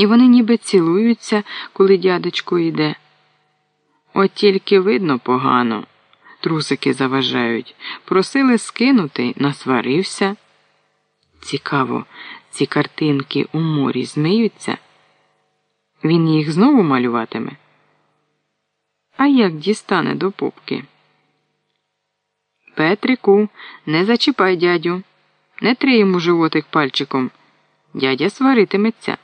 І вони ніби цілуються, коли дядечко йде. От тільки видно погано. Трусики заважають. Просили скинути, насварився. Цікаво, ці картинки у морі змиються. Він їх знову малюватиме. А як дістане до попки? Петрику, не зачіпай дядю, не три йому животик пальчиком. Дядя сваритиметься.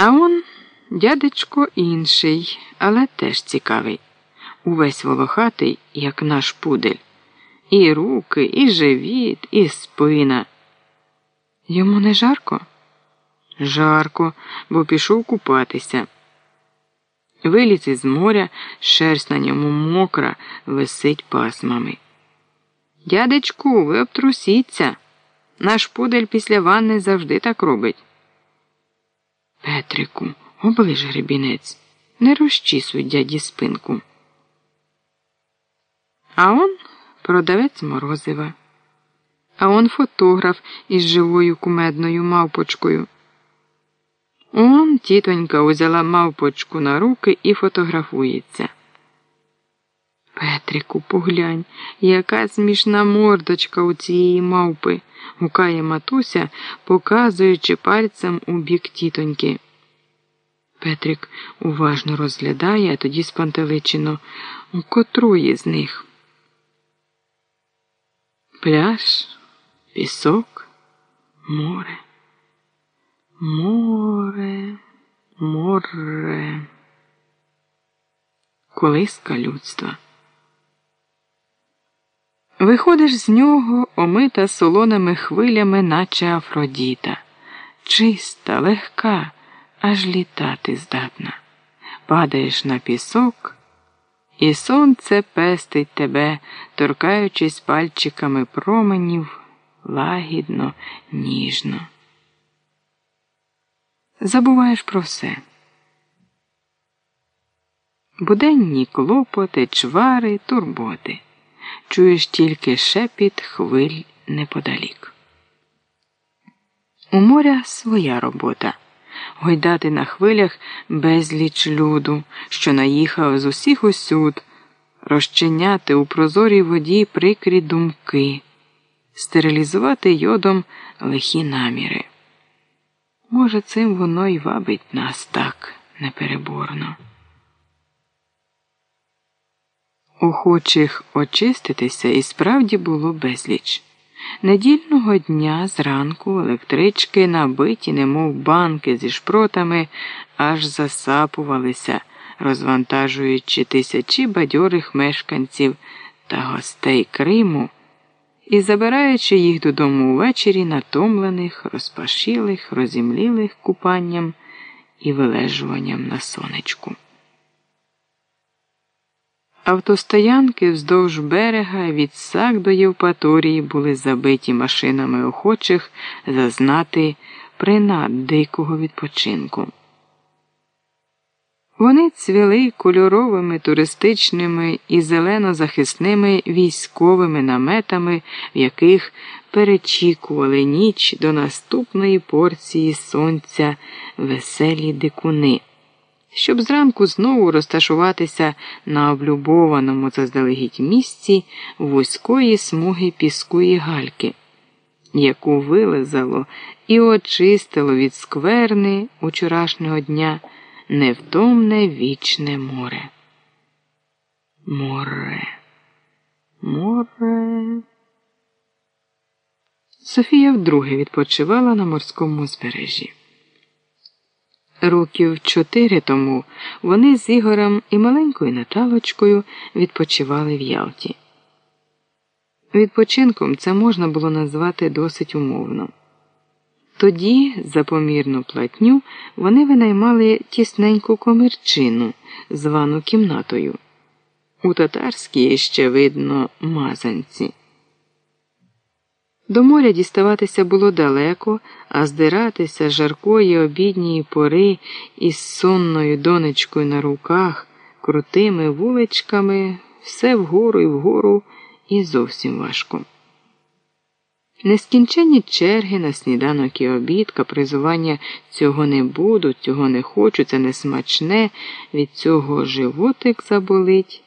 А он дядечко інший, але теж цікавий. Увесь волохатий, як наш пудель. І руки, і живіт, і спина. Йому не жарко? Жарко, бо пішов купатися. Виліз із моря, шерсть на ньому мокра, висить пасмами. Дядечку, ви обтрусіться. Наш пудель після ванни завжди так робить. Петрику, оближ гребінець, не розчісуй дяді спинку. А он продавець морозива. А он фотограф із живою кумедною мавпочкою. Он тітонька узяла мавпочку на руки і фотографується. Петрику, поглянь, яка смішна мордочка у цієї мавпи, гукає матуся, показуючи пальцем у бік тітоньки. Петрик уважно розглядає, а тоді спантеличено у котрої з них. Пляж, пісок, море. Море, море, колиска людства. Виходиш з нього, омита солоними хвилями, наче Афродіта, чиста, легка, аж літати здатна. Падаєш на пісок, і сонце пестить тебе, торкаючись пальчиками променів лагідно, ніжно забуваєш про все. Буденні клопоти, чвари, турботи. Чуєш тільки шепіт хвиль неподалік. У моря своя робота гойдати на хвилях безліч люду, що наїхав з усіх усюд, розчиняти у прозорій воді прикрі думки, стерилізувати йодом лихі наміри. Може, цим воно й вабить нас так непереборно. Охочих очиститися і справді було безліч. Недільного дня зранку електрички, набиті, немов банки зі шпротами, аж засапувалися, розвантажуючи тисячі бадьорих мешканців та гостей Криму і забираючи їх додому увечері, натомлених, розпашілих, розімлілих купанням і вилежуванням на сонечку. Автостоянки вздовж берега від сак до Євпаторії були забиті машинами охочих зазнати принад дикого відпочинку. Вони цвіли кольоровими туристичними і зелено-захисними військовими наметами, в яких перечікували ніч до наступної порції сонця веселі дикуни, щоб зранку знову розташуватися на облюбованому заздалегідь місці вузької смуги піску і гальки, яку вилизало і очистило від скверни учорашнього дня невтомне вічне море. Море, море. Софія вдруге відпочивала на морському узбережжі. Років чотири тому вони з Ігорем і маленькою Наталочкою відпочивали в Ялті. Відпочинком це можна було назвати досить умовно. Тоді, за помірну платню, вони винаймали тісненьку комірчину, звану кімнатою. У татарській ще видно мазанці. До моря діставатися було далеко, а здиратися жаркої обідньої пори із сонною донечкою на руках, крутими вуличками, все вгору і вгору і зовсім важко. Нескінченні черги на сніданок і обід, капризування цього не буду, цього не хочу, це не смачне, від цього животик заболить.